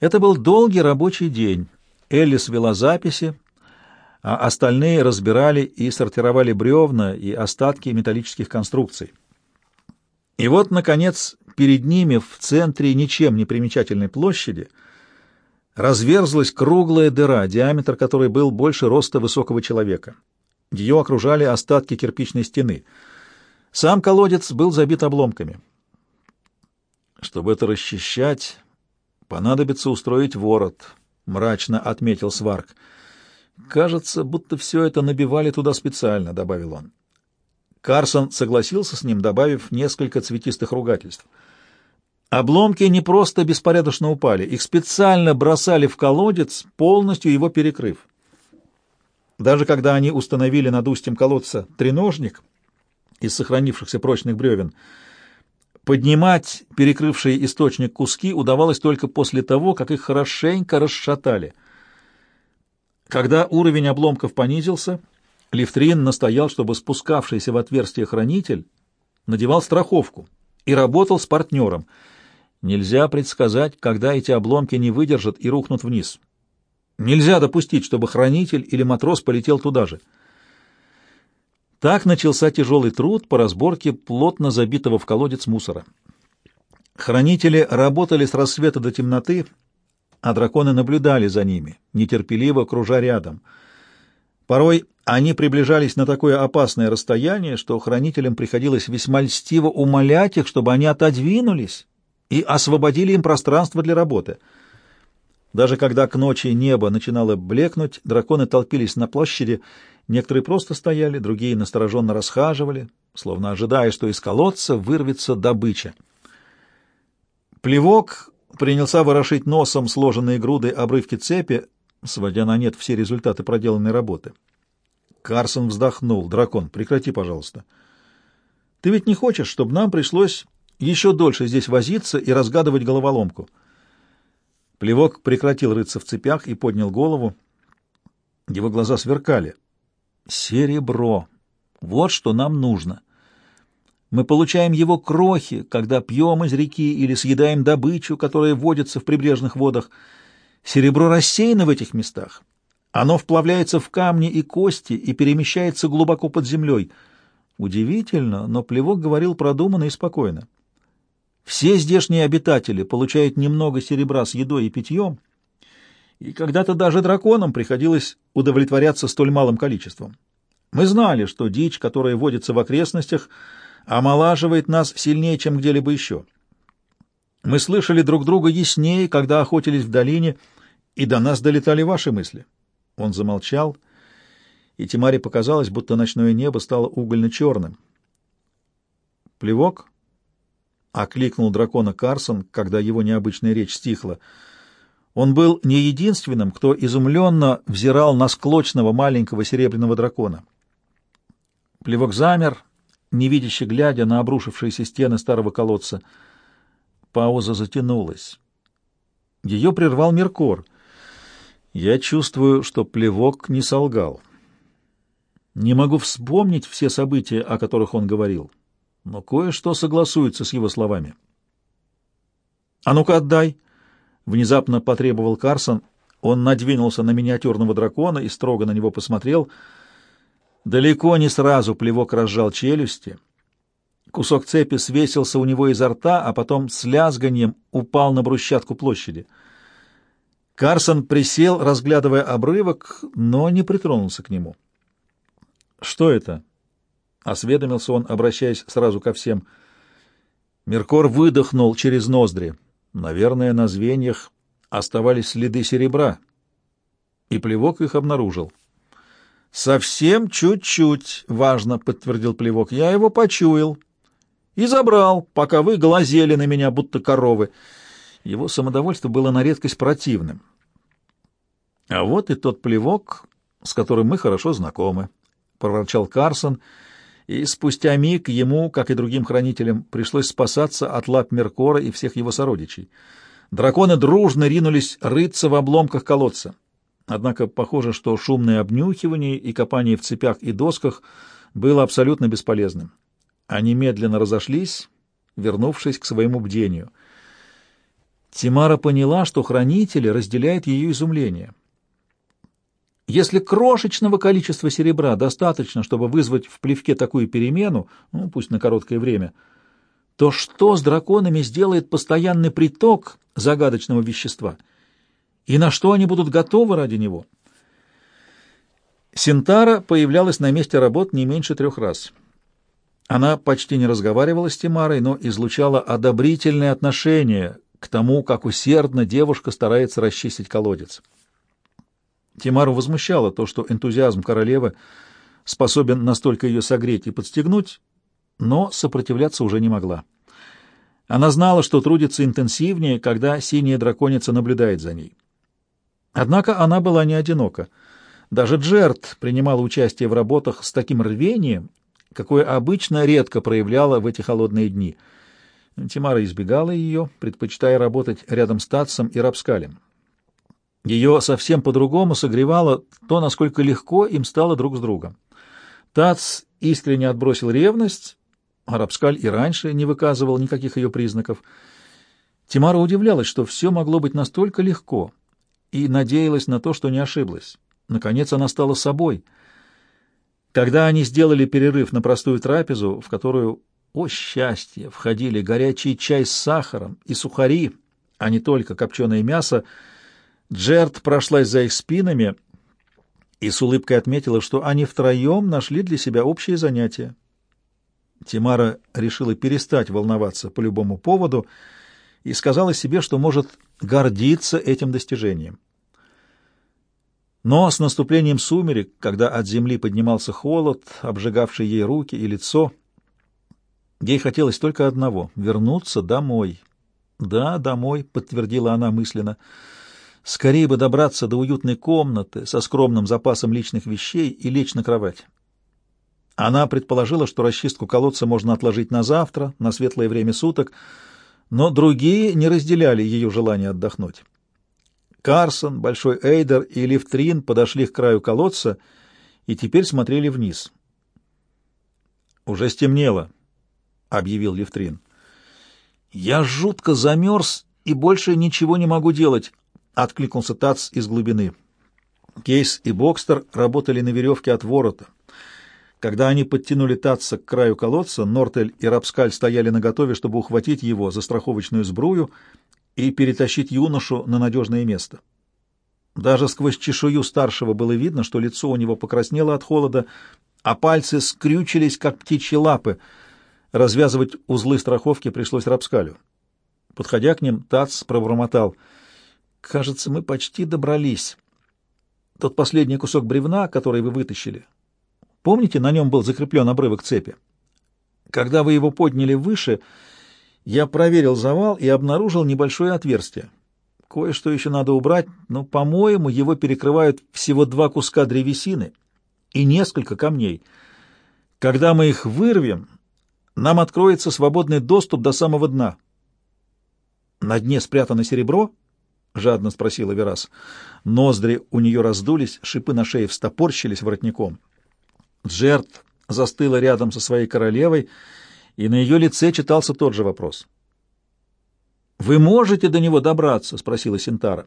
Это был долгий рабочий день. Эллис вела записи, а остальные разбирали и сортировали бревна и остатки металлических конструкций. И вот, наконец, перед ними в центре ничем не примечательной площади разверзлась круглая дыра, диаметр которой был больше роста высокого человека. Ее окружали остатки кирпичной стены. Сам колодец был забит обломками. Чтобы это расчищать, понадобится устроить ворот, — мрачно отметил Сварк. Кажется, будто все это набивали туда специально, — добавил он. Карсон согласился с ним, добавив несколько цветистых ругательств. Обломки не просто беспорядочно упали, их специально бросали в колодец, полностью его перекрыв. Даже когда они установили над устьем колодца треножник из сохранившихся прочных бревен, поднимать перекрывшие источник куски удавалось только после того, как их хорошенько расшатали. Когда уровень обломков понизился, Лифтрин настоял, чтобы спускавшийся в отверстие хранитель надевал страховку и работал с партнером. Нельзя предсказать, когда эти обломки не выдержат и рухнут вниз. Нельзя допустить, чтобы хранитель или матрос полетел туда же. Так начался тяжелый труд по разборке плотно забитого в колодец мусора. Хранители работали с рассвета до темноты, а драконы наблюдали за ними, нетерпеливо кружа рядом — Порой они приближались на такое опасное расстояние, что хранителям приходилось весьма льстиво умолять их, чтобы они отодвинулись и освободили им пространство для работы. Даже когда к ночи небо начинало блекнуть, драконы толпились на площади, некоторые просто стояли, другие настороженно расхаживали, словно ожидая, что из колодца вырвется добыча. Плевок принялся ворошить носом сложенные груды обрывки цепи, сводя на нет все результаты проделанной работы. Карсон вздохнул. «Дракон, прекрати, пожалуйста. Ты ведь не хочешь, чтобы нам пришлось еще дольше здесь возиться и разгадывать головоломку?» Плевок прекратил рыться в цепях и поднял голову. Его глаза сверкали. «Серебро! Вот что нам нужно!» Мы получаем его крохи, когда пьем из реки или съедаем добычу, которая водится в прибрежных водах. Серебро рассеяно в этих местах. Оно вплавляется в камни и кости и перемещается глубоко под землей. Удивительно, но Плевок говорил продуманно и спокойно. Все здешние обитатели получают немного серебра с едой и питьем, и когда-то даже драконам приходилось удовлетворяться столь малым количеством. Мы знали, что дичь, которая водится в окрестностях, омолаживает нас сильнее, чем где-либо еще. Мы слышали друг друга яснее, когда охотились в долине, и до нас долетали ваши мысли. Он замолчал, и Тимаре показалось, будто ночное небо стало угольно-черным. «Плевок?» — окликнул дракона Карсон, когда его необычная речь стихла. Он был не единственным, кто изумленно взирал на склочного маленького серебряного дракона. Плевок замер, невидяще глядя на обрушившиеся стены старого колодца — Пауза затянулась. Ее прервал Меркор. Я чувствую, что плевок не солгал. Не могу вспомнить все события, о которых он говорил, но кое-что согласуется с его словами. «А ну-ка отдай!» — внезапно потребовал Карсон. Он надвинулся на миниатюрного дракона и строго на него посмотрел. Далеко не сразу плевок разжал челюсти — Кусок цепи свесился у него изо рта, а потом с лязганием упал на брусчатку площади. Карсон присел, разглядывая обрывок, но не притронулся к нему. «Что это?» — осведомился он, обращаясь сразу ко всем. Меркор выдохнул через ноздри. Наверное, на звеньях оставались следы серебра, и плевок их обнаружил. «Совсем чуть-чуть», — важно подтвердил плевок. «Я его почуял» и забрал, пока вы глазели на меня, будто коровы. Его самодовольство было на редкость противным. А вот и тот плевок, с которым мы хорошо знакомы, — проворчал Карсон, и спустя миг ему, как и другим хранителям, пришлось спасаться от лап Меркора и всех его сородичей. Драконы дружно ринулись рыться в обломках колодца. Однако похоже, что шумное обнюхивание и копание в цепях и досках было абсолютно бесполезным. Они медленно разошлись, вернувшись к своему бдению. Тимара поняла, что хранители разделяют ее изумление. Если крошечного количества серебра достаточно, чтобы вызвать в плевке такую перемену, ну, пусть на короткое время, то что с драконами сделает постоянный приток загадочного вещества? И на что они будут готовы ради него? Синтара появлялась на месте работ не меньше трех раз. Она почти не разговаривала с Тимарой, но излучала одобрительное отношение к тому, как усердно девушка старается расчистить колодец. Тимару возмущало то, что энтузиазм королевы способен настолько ее согреть и подстегнуть, но сопротивляться уже не могла. Она знала, что трудится интенсивнее, когда синяя драконица наблюдает за ней. Однако она была не одинока. Даже Джерт принимала участие в работах с таким рвением, какое обычно редко проявляла в эти холодные дни. Тимара избегала ее, предпочитая работать рядом с Татсом и Рапскалем. Ее совсем по-другому согревало то, насколько легко им стало друг с другом. Тац искренне отбросил ревность, а Рапскаль и раньше не выказывал никаких ее признаков. Тимара удивлялась, что все могло быть настолько легко, и надеялась на то, что не ошиблась. Наконец она стала собой. Когда они сделали перерыв на простую трапезу, в которую, о счастье, входили горячий чай с сахаром и сухари, а не только копченое мясо, Джерт прошлась за их спинами и с улыбкой отметила, что они втроем нашли для себя общее занятие. Тимара решила перестать волноваться по любому поводу и сказала себе, что может гордиться этим достижением. Но с наступлением сумерек, когда от земли поднимался холод, обжигавший ей руки и лицо, ей хотелось только одного — вернуться домой. «Да, домой», — подтвердила она мысленно, — Скорее бы добраться до уютной комнаты со скромным запасом личных вещей и лечь на кровать. Она предположила, что расчистку колодца можно отложить на завтра, на светлое время суток, но другие не разделяли ее желание отдохнуть. Карсон, Большой Эйдер и Лифтрин подошли к краю колодца и теперь смотрели вниз. «Уже стемнело», — объявил Лифтрин. «Я жутко замерз и больше ничего не могу делать», — откликнулся Тац из глубины. Кейс и Бокстер работали на веревке от ворота. Когда они подтянули Татца к краю колодца, Нортель и Рапскаль стояли наготове, чтобы ухватить его за страховочную сбрую и перетащить юношу на надежное место. Даже сквозь чешую старшего было видно, что лицо у него покраснело от холода, а пальцы скрючились, как птичьи лапы. Развязывать узлы страховки пришлось Рапскалю. Подходя к ним, Тац пробормотал — Кажется, мы почти добрались. Тот последний кусок бревна, который вы вытащили. Помните, на нем был закреплен обрывок цепи? Когда вы его подняли выше, я проверил завал и обнаружил небольшое отверстие. Кое-что еще надо убрать, но, по-моему, его перекрывают всего два куска древесины и несколько камней. Когда мы их вырвем, нам откроется свободный доступ до самого дна. На дне спрятано серебро, — жадно спросила Верас. Ноздри у нее раздулись, шипы на шее встопорщились воротником. Джерт застыла рядом со своей королевой, и на ее лице читался тот же вопрос. «Вы можете до него добраться?» — спросила Синтара.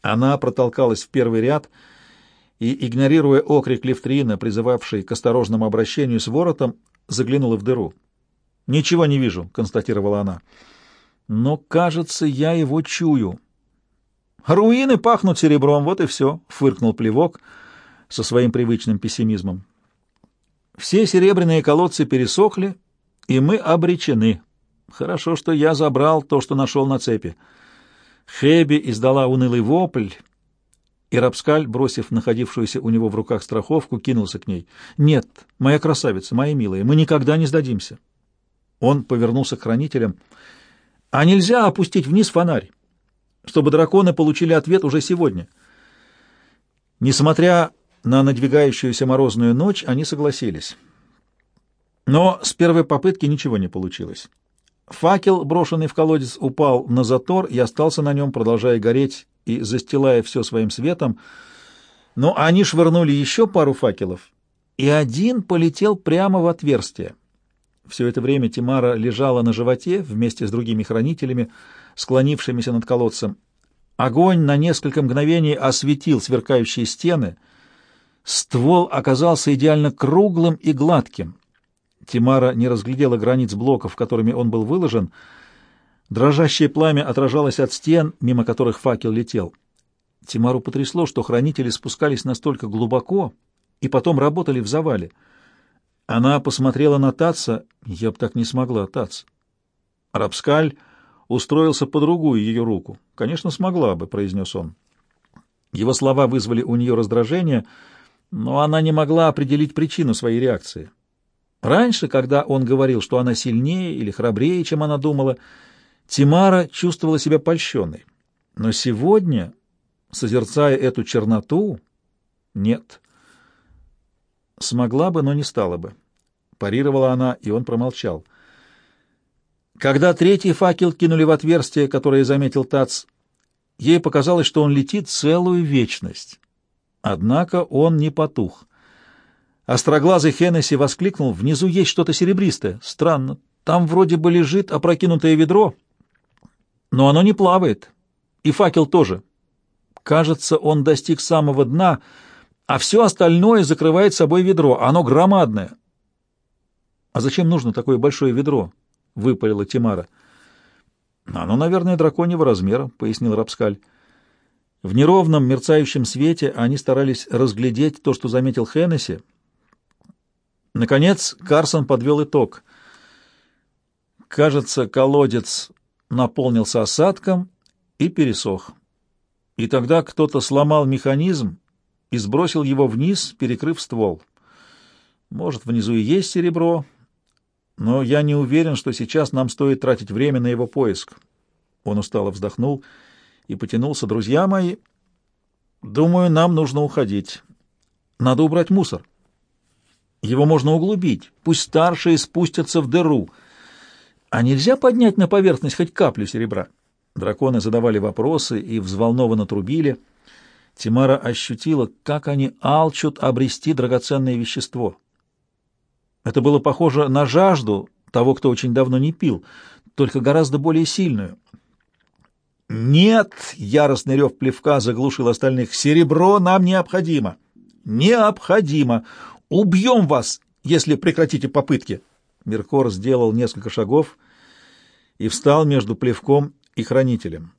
Она протолкалась в первый ряд и, игнорируя окрик Левтрина, призывавший к осторожному обращению с воротом, заглянула в дыру. «Ничего не вижу», — констатировала она. «Но, кажется, я его чую». Руины пахнут серебром, вот и все, — фыркнул плевок со своим привычным пессимизмом. Все серебряные колодцы пересохли, и мы обречены. Хорошо, что я забрал то, что нашел на цепи. Хэби издала унылый вопль, и Рапскаль, бросив находившуюся у него в руках страховку, кинулся к ней. «Нет, моя красавица, моя милая, мы никогда не сдадимся». Он повернулся к хранителям. «А нельзя опустить вниз фонарь?» Чтобы драконы получили ответ уже сегодня. Несмотря на надвигающуюся морозную ночь, они согласились. Но с первой попытки ничего не получилось. Факел, брошенный в колодец, упал на затор и остался на нем, продолжая гореть и застилая все своим светом. Но они швырнули еще пару факелов, и один полетел прямо в отверстие. Все это время Тимара лежала на животе вместе с другими хранителями, склонившимися над колодцем. Огонь на несколько мгновений осветил сверкающие стены. Ствол оказался идеально круглым и гладким. Тимара не разглядела границ блоков, которыми он был выложен. Дрожащее пламя отражалось от стен, мимо которых факел летел. Тимару потрясло, что хранители спускались настолько глубоко и потом работали в завале. Она посмотрела на Таца. Я бы так не смогла, Тац. Рабскаль устроился по другую ее руку. «Конечно, смогла бы», — произнес он. Его слова вызвали у нее раздражение, но она не могла определить причину своей реакции. Раньше, когда он говорил, что она сильнее или храбрее, чем она думала, Тимара чувствовала себя польщенной. Но сегодня, созерцая эту черноту, нет. Смогла бы, но не стала бы. Парировала она, и он промолчал. Когда третий факел кинули в отверстие, которое заметил Тац, ей показалось, что он летит целую вечность. Однако он не потух. Остроглазый Хеннесси воскликнул, «Внизу есть что-то серебристое. Странно. Там вроде бы лежит опрокинутое ведро, но оно не плавает. И факел тоже. Кажется, он достиг самого дна, а все остальное закрывает собой ведро. Оно громадное». «А зачем нужно такое большое ведро?» — выпалила Тимара. «Оно, наверное, драконьего размера», — пояснил Рапскаль. В неровном мерцающем свете они старались разглядеть то, что заметил Хеннесси. Наконец Карсон подвел итог. Кажется, колодец наполнился осадком и пересох. И тогда кто-то сломал механизм и сбросил его вниз, перекрыв ствол. Может, внизу и есть серебро, но я не уверен, что сейчас нам стоит тратить время на его поиск. Он устало вздохнул и потянулся. Друзья мои, думаю, нам нужно уходить. Надо убрать мусор. Его можно углубить. Пусть старшие спустятся в дыру. А нельзя поднять на поверхность хоть каплю серебра? Драконы задавали вопросы и взволнованно трубили. Тимара ощутила, как они алчут обрести драгоценное вещество. Это было похоже на жажду того, кто очень давно не пил, только гораздо более сильную. «Нет!» — яростный рев плевка заглушил остальных. «Серебро нам необходимо! Необходимо! Убьем вас, если прекратите попытки!» Меркор сделал несколько шагов и встал между плевком и хранителем.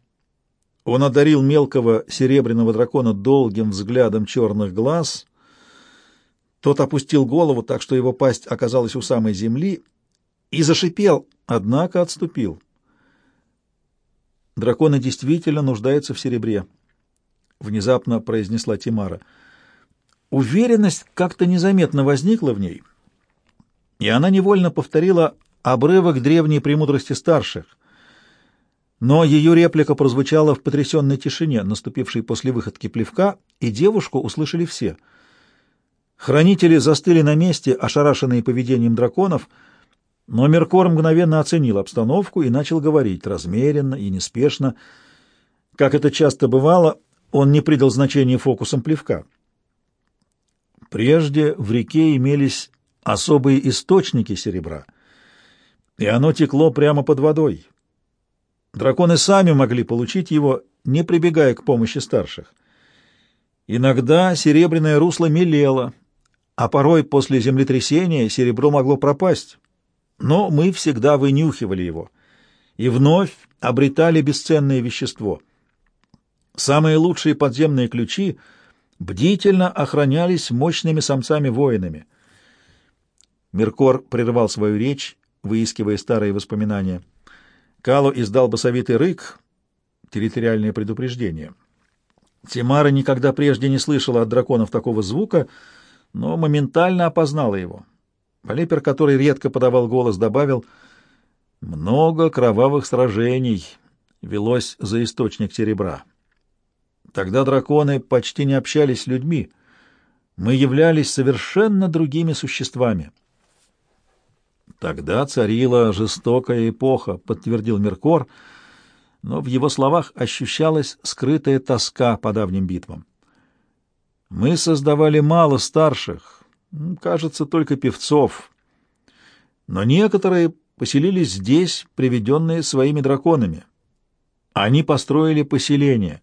Он одарил мелкого серебряного дракона долгим взглядом черных глаз — тот опустил голову так, что его пасть оказалась у самой земли, и зашипел, однако отступил. «Драконы действительно нуждаются в серебре», — внезапно произнесла Тимара. Уверенность как-то незаметно возникла в ней, и она невольно повторила обрывок древней премудрости старших. Но ее реплика прозвучала в потрясенной тишине, наступившей после выходки плевка, и девушку услышали все — Хранители застыли на месте, ошарашенные поведением драконов, но Меркор мгновенно оценил обстановку и начал говорить размеренно и неспешно. Как это часто бывало, он не придал значения фокусам плевка. Прежде в реке имелись особые источники серебра, и оно текло прямо под водой. Драконы сами могли получить его, не прибегая к помощи старших. Иногда серебряное русло мелело, а порой после землетрясения серебро могло пропасть. Но мы всегда вынюхивали его и вновь обретали бесценное вещество. Самые лучшие подземные ключи бдительно охранялись мощными самцами-воинами. Меркор прервал свою речь, выискивая старые воспоминания. Калу издал басовитый рык, территориальное предупреждение. Тимара никогда прежде не слышала от драконов такого звука — но моментально опознала его. Полипер, который редко подавал голос, добавил «Много кровавых сражений велось за источник серебра. Тогда драконы почти не общались с людьми. Мы являлись совершенно другими существами». «Тогда царила жестокая эпоха», — подтвердил Меркор, но в его словах ощущалась скрытая тоска по давним битвам. Мы создавали мало старших, кажется, только певцов. Но некоторые поселились здесь, приведенные своими драконами. Они построили поселение.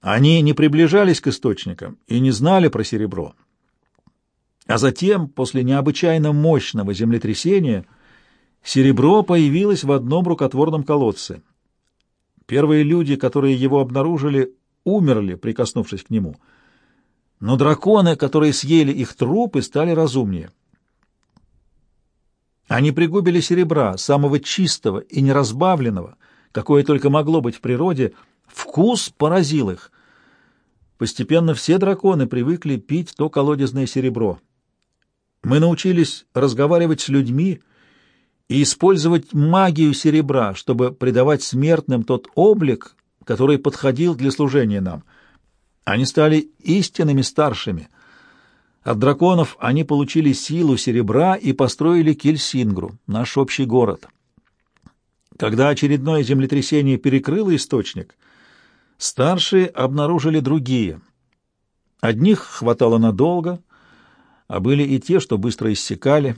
Они не приближались к источникам и не знали про серебро. А затем, после необычайно мощного землетрясения, серебро появилось в одном рукотворном колодце. Первые люди, которые его обнаружили, умерли, прикоснувшись к нему. Но драконы, которые съели их трупы, стали разумнее. Они пригубили серебра, самого чистого и неразбавленного, какое только могло быть в природе, вкус поразил их. Постепенно все драконы привыкли пить то колодезное серебро. Мы научились разговаривать с людьми и использовать магию серебра, чтобы придавать смертным тот облик, который подходил для служения нам. Они стали истинными старшими. От драконов они получили силу серебра и построили Кельсингру, наш общий город. Когда очередное землетрясение перекрыло источник, старшие обнаружили другие. Одних хватало надолго, а были и те, что быстро иссякали.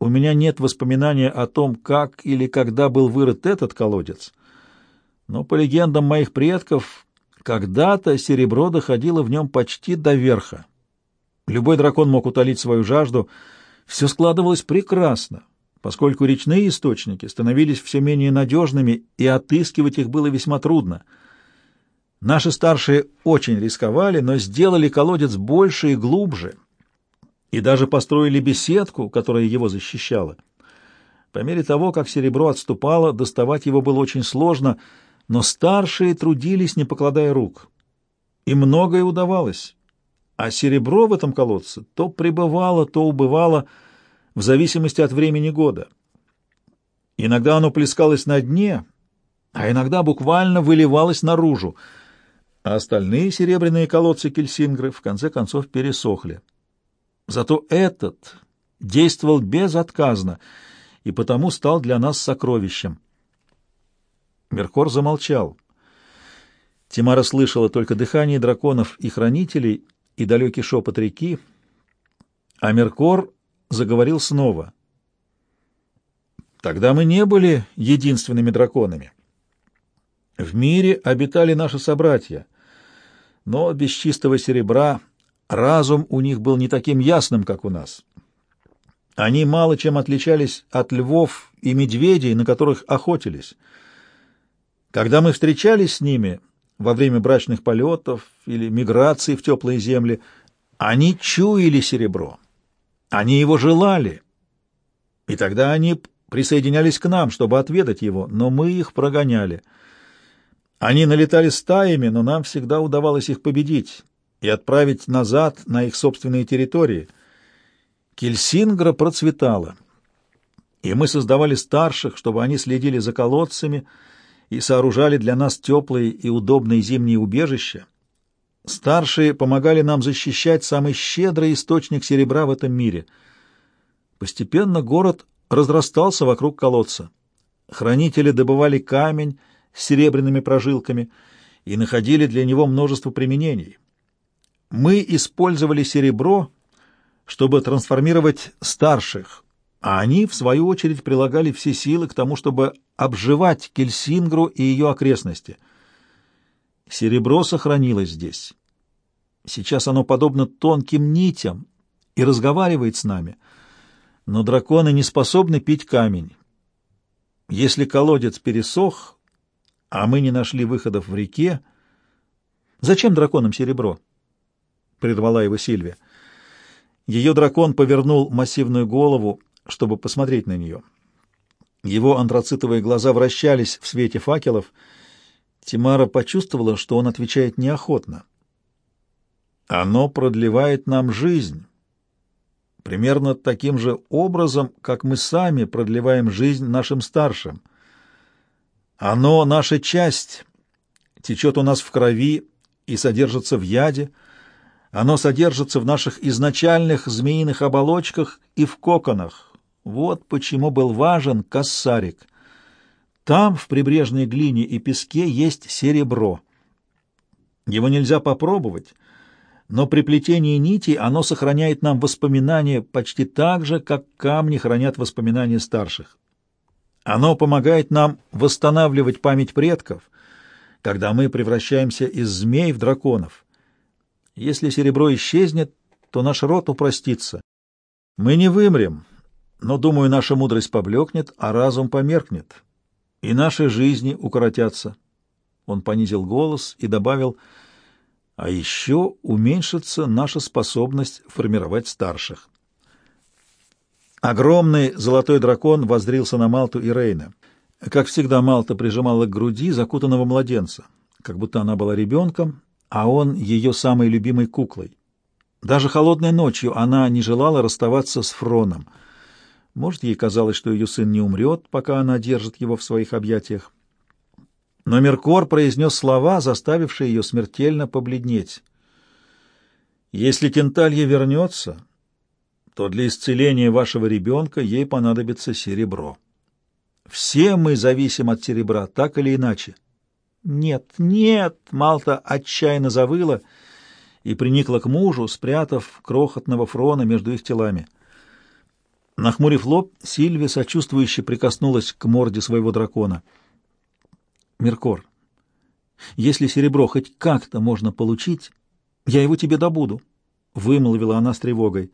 У меня нет воспоминания о том, как или когда был вырыт этот колодец, но по легендам моих предков, когда-то серебро доходило в нем почти до верха. Любой дракон мог утолить свою жажду. Все складывалось прекрасно поскольку речные источники становились все менее надежными, и отыскивать их было весьма трудно. Наши старшие очень рисковали, но сделали колодец больше и глубже, и даже построили беседку, которая его защищала. По мере того, как серебро отступало, доставать его было очень сложно, но старшие трудились, не покладая рук. И многое удавалось. А серебро в этом колодце то пребывало, то убывало, в зависимости от времени года. Иногда оно плескалось на дне, а иногда буквально выливалось наружу, а остальные серебряные колодцы Кельсингры в конце концов пересохли. Зато этот действовал безотказно и потому стал для нас сокровищем. Меркор замолчал. Тимара слышала только дыхание драконов и хранителей и далекий шепот реки, а Меркор заговорил снова. Тогда мы не были единственными драконами. В мире обитали наши собратья, но без чистого серебра разум у них был не таким ясным, как у нас. Они мало чем отличались от львов и медведей, на которых охотились. Когда мы встречались с ними во время брачных полетов или миграции в теплые земли, они чуяли серебро они его желали, и тогда они присоединялись к нам, чтобы отведать его, но мы их прогоняли. Они налетали стаями, но нам всегда удавалось их победить и отправить назад на их собственные территории. Кельсингра процветала, и мы создавали старших, чтобы они следили за колодцами и сооружали для нас теплые и удобные зимние убежища, Старшие помогали нам защищать самый щедрый источник серебра в этом мире. Постепенно город разрастался вокруг колодца. Хранители добывали камень с серебряными прожилками и находили для него множество применений. Мы использовали серебро, чтобы трансформировать старших, а они, в свою очередь, прилагали все силы к тому, чтобы обживать Кельсингру и ее окрестности — Серебро сохранилось здесь. Сейчас оно подобно тонким нитям и разговаривает с нами. Но драконы не способны пить камень. Если колодец пересох, а мы не нашли выходов в реке, зачем драконам серебро? Прервала его Сильвия. Ее дракон повернул массивную голову, чтобы посмотреть на нее. Его антрацитовые глаза вращались в свете факелов — Тимара почувствовала, что он отвечает неохотно. «Оно продлевает нам жизнь, примерно таким же образом, как мы сами продлеваем жизнь нашим старшим. Оно — наша часть, течет у нас в крови и содержится в яде, оно содержится в наших изначальных змеиных оболочках и в коконах. Вот почему был важен кассарик — там, в прибрежной глине и песке, есть серебро. Его нельзя попробовать, но при плетении нитей оно сохраняет нам воспоминания почти так же, как камни хранят воспоминания старших. Оно помогает нам восстанавливать память предков, когда мы превращаемся из змей в драконов. Если серебро исчезнет, то наш род упростится. Мы не вымрем, но, думаю, наша мудрость поблекнет, а разум померкнет, и наши жизни укоротятся. Он понизил голос и добавил, а еще уменьшится наша способность формировать старших. Огромный золотой дракон воззрился на Малту и Рейна. Как всегда, Малта прижимала к груди закутанного младенца, как будто она была ребенком, а он ее самой любимой куклой. Даже холодной ночью она не желала расставаться с Фроном. Может, ей казалось, что ее сын не умрет, пока она держит его в своих объятиях. Но Меркор произнес слова, заставившие ее смертельно побледнеть. «Если Кенталья вернется, то для исцеления вашего ребенка ей понадобится серебро. Все мы зависим от серебра, так или иначе. Нет, нет, Малта отчаянно завыла и приникла к мужу, спрятав крохотного фрона между их телами. Нахмурив лоб, Сильвия сочувствующе прикоснулась к морде своего дракона. «Меркор, если серебро хоть как-то можно получить, я его тебе добуду», — вымолвила она с тревогой.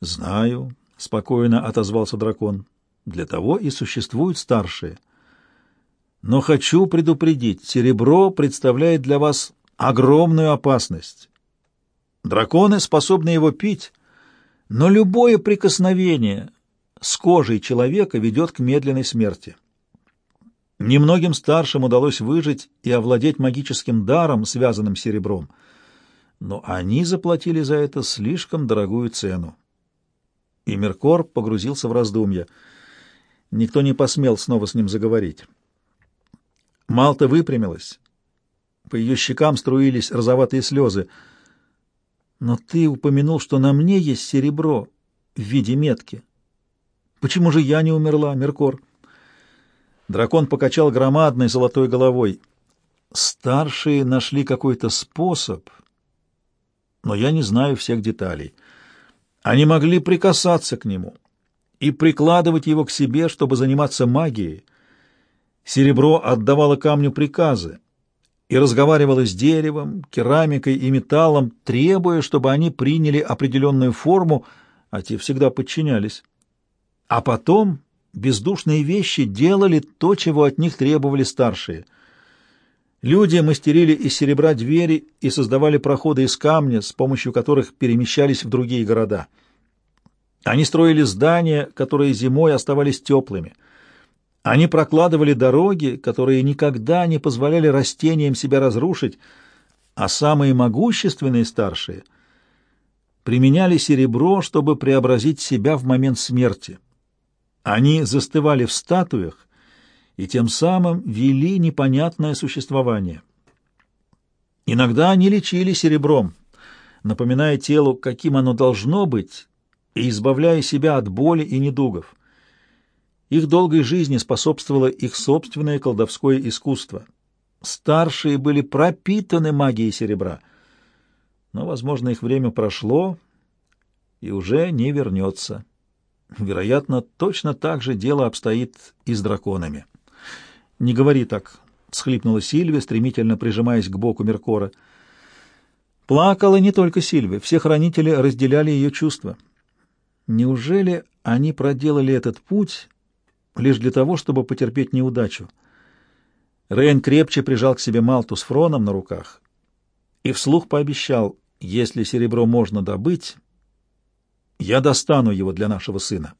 «Знаю», — спокойно отозвался дракон. «Для того и существуют старшие. Но хочу предупредить, серебро представляет для вас огромную опасность. Драконы способны его пить, но любое прикосновение с кожей человека ведет к медленной смерти. Немногим старшим удалось выжить и овладеть магическим даром, связанным с серебром, но они заплатили за это слишком дорогую цену и Меркор погрузился в раздумья. Никто не посмел снова с ним заговорить. Малта выпрямилась. По ее щекам струились розоватые слезы. «Но ты упомянул, что на мне есть серебро в виде метки. Почему же я не умерла, Меркор?» Дракон покачал громадной золотой головой. «Старшие нашли какой-то способ, но я не знаю всех деталей». Они могли прикасаться к нему и прикладывать его к себе, чтобы заниматься магией. Серебро отдавало камню приказы и разговаривало с деревом, керамикой и металлом, требуя, чтобы они приняли определенную форму, а те всегда подчинялись. А потом бездушные вещи делали то, чего от них требовали старшие. Люди мастерили из серебра двери и создавали проходы из камня, с помощью которых перемещались в другие города. Они строили здания, которые зимой оставались теплыми. Они прокладывали дороги, которые никогда не позволяли растениям себя разрушить, а самые могущественные старшие применяли серебро, чтобы преобразить себя в момент смерти. Они застывали в статуях, и тем самым вели непонятное существование. Иногда они лечили серебром, напоминая телу, каким оно должно быть, и избавляя себя от боли и недугов. Их долгой жизни способствовало их собственное колдовское искусство. Старшие были пропитаны магией серебра, но, возможно, их время прошло и уже не вернется. Вероятно, точно так же дело обстоит и с драконами. «Не говори так», — всхлипнула Сильвия, стремительно прижимаясь к боку Меркора. Плакала не только Сильвия, все хранители разделяли ее чувства. Неужели они проделали этот путь лишь для того, чтобы потерпеть неудачу? Рейн крепче прижал к себе Малту с Фроном на руках и вслух пообещал, если серебро можно добыть, я достану его для нашего сына.